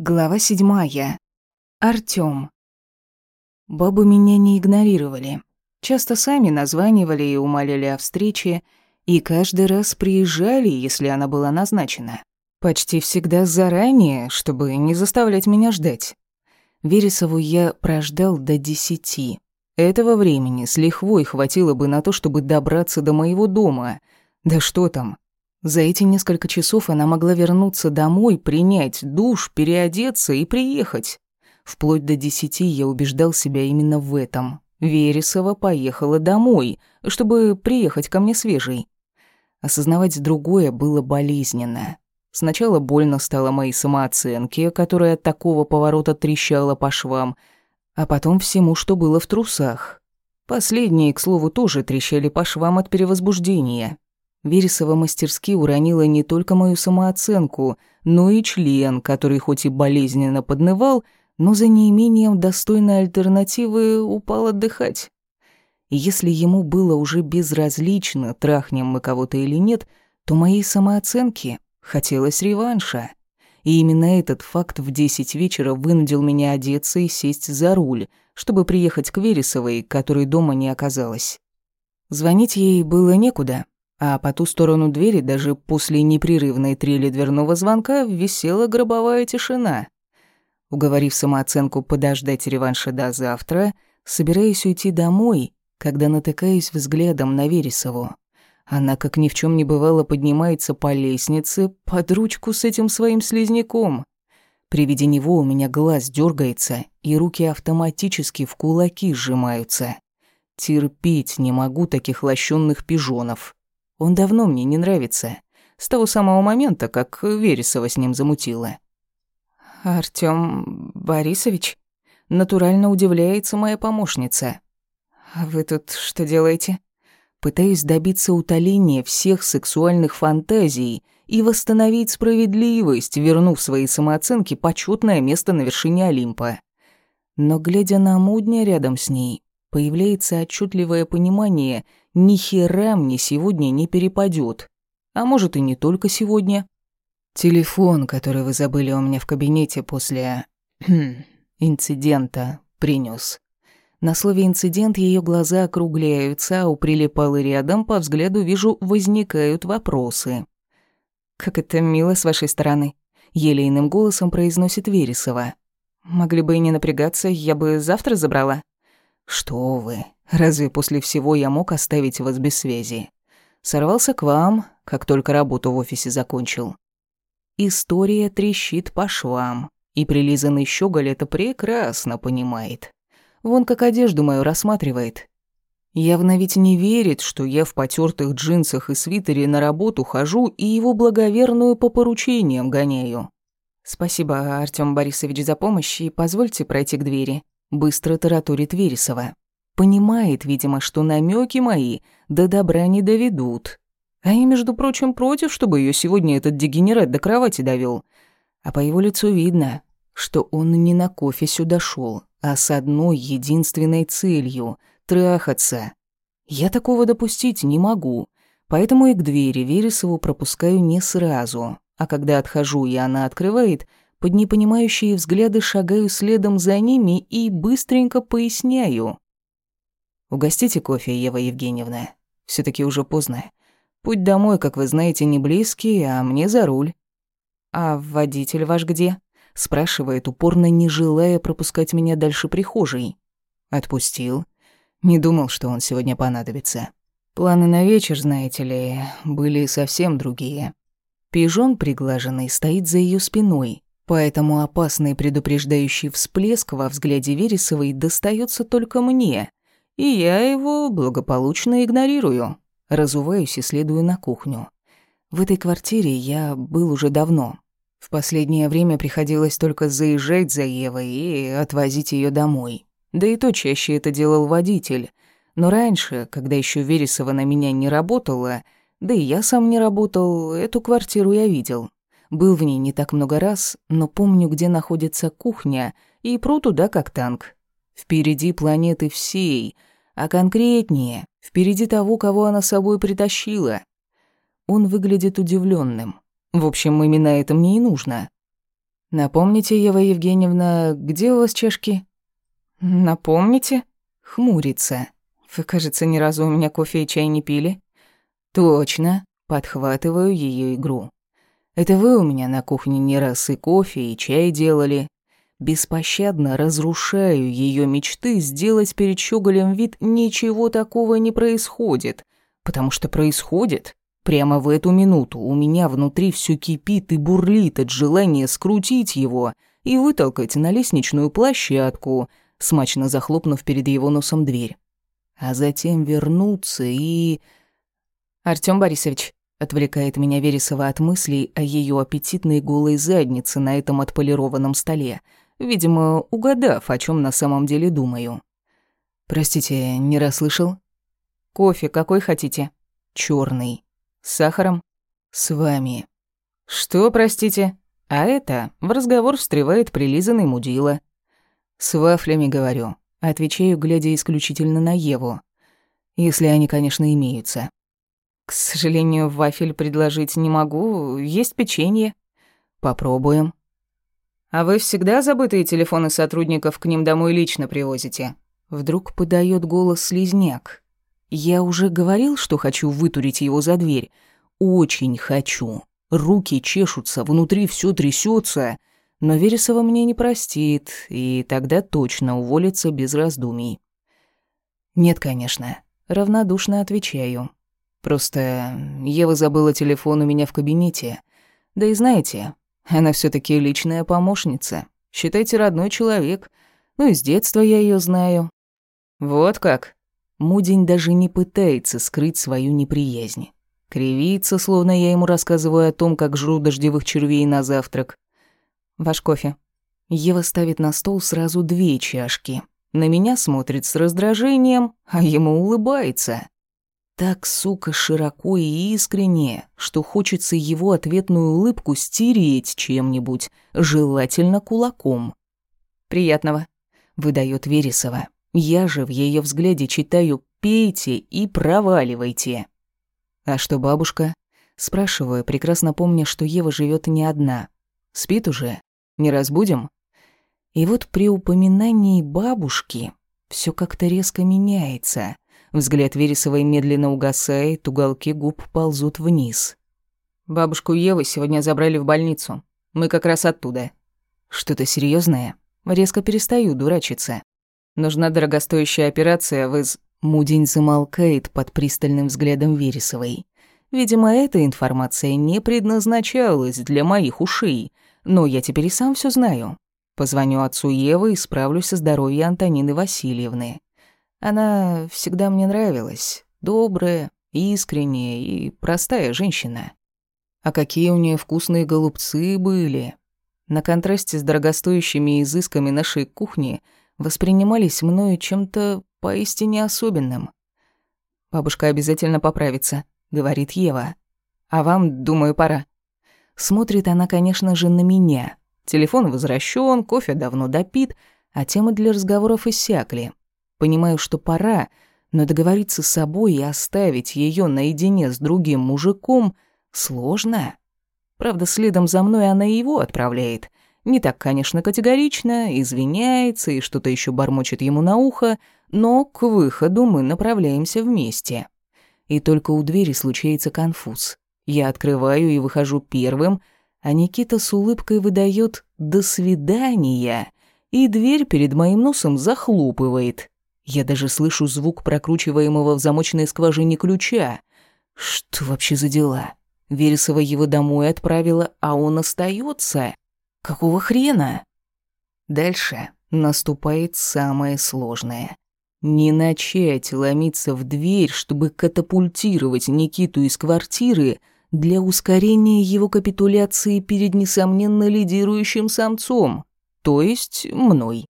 Глава седьмая. Артём. Бабы меня не игнорировали. Часто сами названивали и умоляли о встрече, и каждый раз приезжали, если она была назначена. Почти всегда заранее, чтобы не заставлять меня ждать. Вересову я прождал до десяти. Этого времени с лихвой хватило бы на то, чтобы добраться до моего дома. Да что там, за эти несколько часов она могла вернуться домой, принять душ, переодеться и приехать. Вплоть до десяти я убеждал себя именно в этом. Вересова поехала домой, чтобы приехать ко мне свежей. Осознавать другое было болезненно. Сначала больно стало моей самооценке, которая от такого поворота трещала по швам, а потом всему, что было в трусах. Последние, к слову, тоже трещали по швам от перевозбуждения. Вересова мастерски уронила не только мою самооценку, но и член, который хоть и болезненно поднывал, но за неимением достойной альтернативы упал отдыхать. И если ему было уже безразлично, трахнем мы кого-то или нет, то моей самооценке хотелось реванша. И именно этот факт в десять вечера вынудил меня одеться и сесть за руль, чтобы приехать к Вересовой, которой дома не оказалось. Звонить ей было некуда, а по ту сторону двери даже после непрерывной трели дверного звонка висела гробовая тишина. Уговорив самооценку подождать реванша до завтра, собираясь уйти домой, когда натыкаюсь взглядом на Вересову. Она, как ни в чем не бывало, поднимается по лестнице под ручку с этим своим слизняком. При виде него у меня глаз дергается, и руки автоматически в кулаки сжимаются. Терпеть не могу таких лощенных пижонов. Он давно мне не нравится. С того самого момента, как Вересова с ним замутила. Артём Борисович? Натурально удивляется моя помощница. А вы тут что делаете? Пытаюсь добиться утоления всех сексуальных фантазий и восстановить справедливость, вернув своей самооценке почетное место на вершине Олимпа. Но, глядя на Мудня рядом с ней, появляется отчетливое понимание — ни хера мне сегодня не перепадет. А может и не только сегодня. Телефон, который вы забыли у меня в кабинете после инцидента, принес. На слове «инцидент» ее глаза округляются, а у прилипалы рядом по взгляду вижу возникают вопросы. «Как это мило с вашей стороны», — елейным голосом произносит Вересова. «Могли бы и не напрягаться, я бы завтра забрала». «Что вы, разве после всего я мог оставить вас без связи? Сорвался к вам, как только работу в офисе закончил». История трещит по швам, и прилизанный щеголь это прекрасно понимает. Вон как одежду мою рассматривает. Явно ведь не верит, что я в потертых джинсах и свитере на работу хожу и его благоверную по поручениям гоняю. Спасибо, Артём Борисович, за помощь, и позвольте пройти к двери. Быстро тараторит Вересова. Понимает, видимо, что намеки мои до добра не доведут. А я, между прочим, против, чтобы ее сегодня этот дегенерат до кровати довел. А по его лицу видно, что он не на кофе сюда шел, а с одной единственной целью — трахаться. Я такого допустить не могу, поэтому и к двери Вересову пропускаю не сразу, а когда отхожу и она открывает — под непонимающие взгляды шагаю следом за ними и быстренько поясняю. «Угостите кофе, Ева Евгеньевна. все таки уже поздно. Путь домой, как вы знаете, не близкий, а мне за руль». «А водитель ваш где?» — спрашивает, упорно не желая пропускать меня дальше прихожей. «Отпустил. Не думал, что он сегодня понадобится. Планы на вечер, знаете ли, были совсем другие». Пижон приглаженный стоит за ее спиной, Поэтому опасный предупреждающий всплеск во взгляде Вересовой достается только мне, и я его благополучно игнорирую. Разуваюсь и следую на кухню. В этой квартире я был уже давно. В последнее время приходилось только заезжать за Евой и отвозить ее домой. Да и то чаще это делал водитель. Но раньше, когда еще Вересова на меня не работала, да и я сам не работал, эту квартиру я видел. Был в ней не так много раз, но помню, где находится кухня, и пру туда как танк. Впереди планеты всей, а конкретнее, впереди того, кого она собой притащила. Он выглядит удивленным. В общем, именно это мне и нужно. «Напомните, Ева Евгеньевна, где у вас чашки?» «Напомните?» Хмурится. «Вы, кажется, ни разу у меня кофе и чай не пили?» «Точно», подхватываю ее игру. «Это вы у меня на кухне не раз и кофе, и чай делали. Беспощадно разрушаю ее мечты сделать перед щеголем вид «ничего такого не происходит», потому что происходит. Прямо в эту минуту у меня внутри все кипит и бурлит от желания скрутить его и вытолкать на лестничную площадку, смачно захлопнув перед его носом дверь. А затем вернуться и... «Артём Борисович», — отвлекает меня Вересова от мыслей о ее аппетитной голой заднице на этом отполированном столе, видимо, угадав, о чем на самом деле думаю. «Простите, не расслышал?» «Кофе какой хотите?» Черный. С сахаром? С вами. Что, простите? А это в разговор встревает прилизанный мудила. С вафлями говорю. Отвечаю, глядя исключительно на Еву. Если они, конечно, имеются. К сожалению, вафель предложить не могу. Есть печенье. Попробуем. А вы всегда забытые телефоны сотрудников к ним домой лично привозите? Вдруг подает голос слизняк. Я уже говорил, что хочу вытурить его за дверь. Очень хочу. Руки чешутся, внутри все трясется. Но Вересова мне не простит, и тогда точно уволится без раздумий. Нет, конечно. Равнодушно отвечаю. Просто Ева забыла телефон у меня в кабинете. Да и знаете, она все таки личная помощница. Считайте, родной человек. Ну и с детства я ее знаю. Вот как. Мудень даже не пытается скрыть свою неприязнь. Кривится, словно я ему рассказываю о том, как жру дождевых червей на завтрак. Ваш кофе. Ева ставит на стол сразу две чашки. На меня смотрит с раздражением, а ему улыбается. Так, сука, широко и искренне, что хочется его ответную улыбку стереть чем-нибудь, желательно кулаком. «Приятного», — выдает Вересова. Я же в ее взгляде читаю «пейте и проваливайте». «А что бабушка?» Спрашиваю, прекрасно помня, что Ева живет не одна. «Спит уже? Не разбудим?» И вот при упоминании бабушки все как-то резко меняется. Взгляд Вересовой медленно угасает, уголки губ ползут вниз. «Бабушку Евы сегодня забрали в больницу. Мы как раз оттуда». «Что-то серьезное? Резко перестаю дурачиться. Нужна дорогостоящая операция, вы с... Мудень замолкает под пристальным взглядом Вересовой. Видимо, эта информация не предназначалась для моих ушей, но я теперь и сам все знаю. Позвоню отцу Евы и справлюсь о здоровье Антонины Васильевны. Она всегда мне нравилась. Добрая, искренняя и простая женщина. А какие у нее вкусные голубцы были. На контрасте с дорогостоящими изысками нашей кухни – воспринимались мною чем-то поистине особенным. «Бабушка обязательно поправится», — говорит Ева. «А вам, думаю, пора». Смотрит она, конечно же, на меня. Телефон возвращен, кофе давно допит, а темы для разговоров иссякли. Понимаю, что пора, но договориться с собой и оставить ее наедине с другим мужиком сложно. Правда, следом за мной она его отправляет. Не так, конечно, категорично, извиняется и что-то еще бормочет ему на ухо, но к выходу мы направляемся вместе. И только у двери случается конфуз. Я открываю и выхожу первым, а Никита с улыбкой выдает «до свидания», и дверь перед моим носом захлопывает. Я даже слышу звук прокручиваемого в замочной скважине ключа. Что вообще за дела? Вересова его домой отправила, а он остается. Какого хрена? Дальше наступает самое сложное. Не начать ломиться в дверь, чтобы катапультировать Никиту из квартиры для ускорения его капитуляции перед несомненно лидирующим самцом, то есть мной.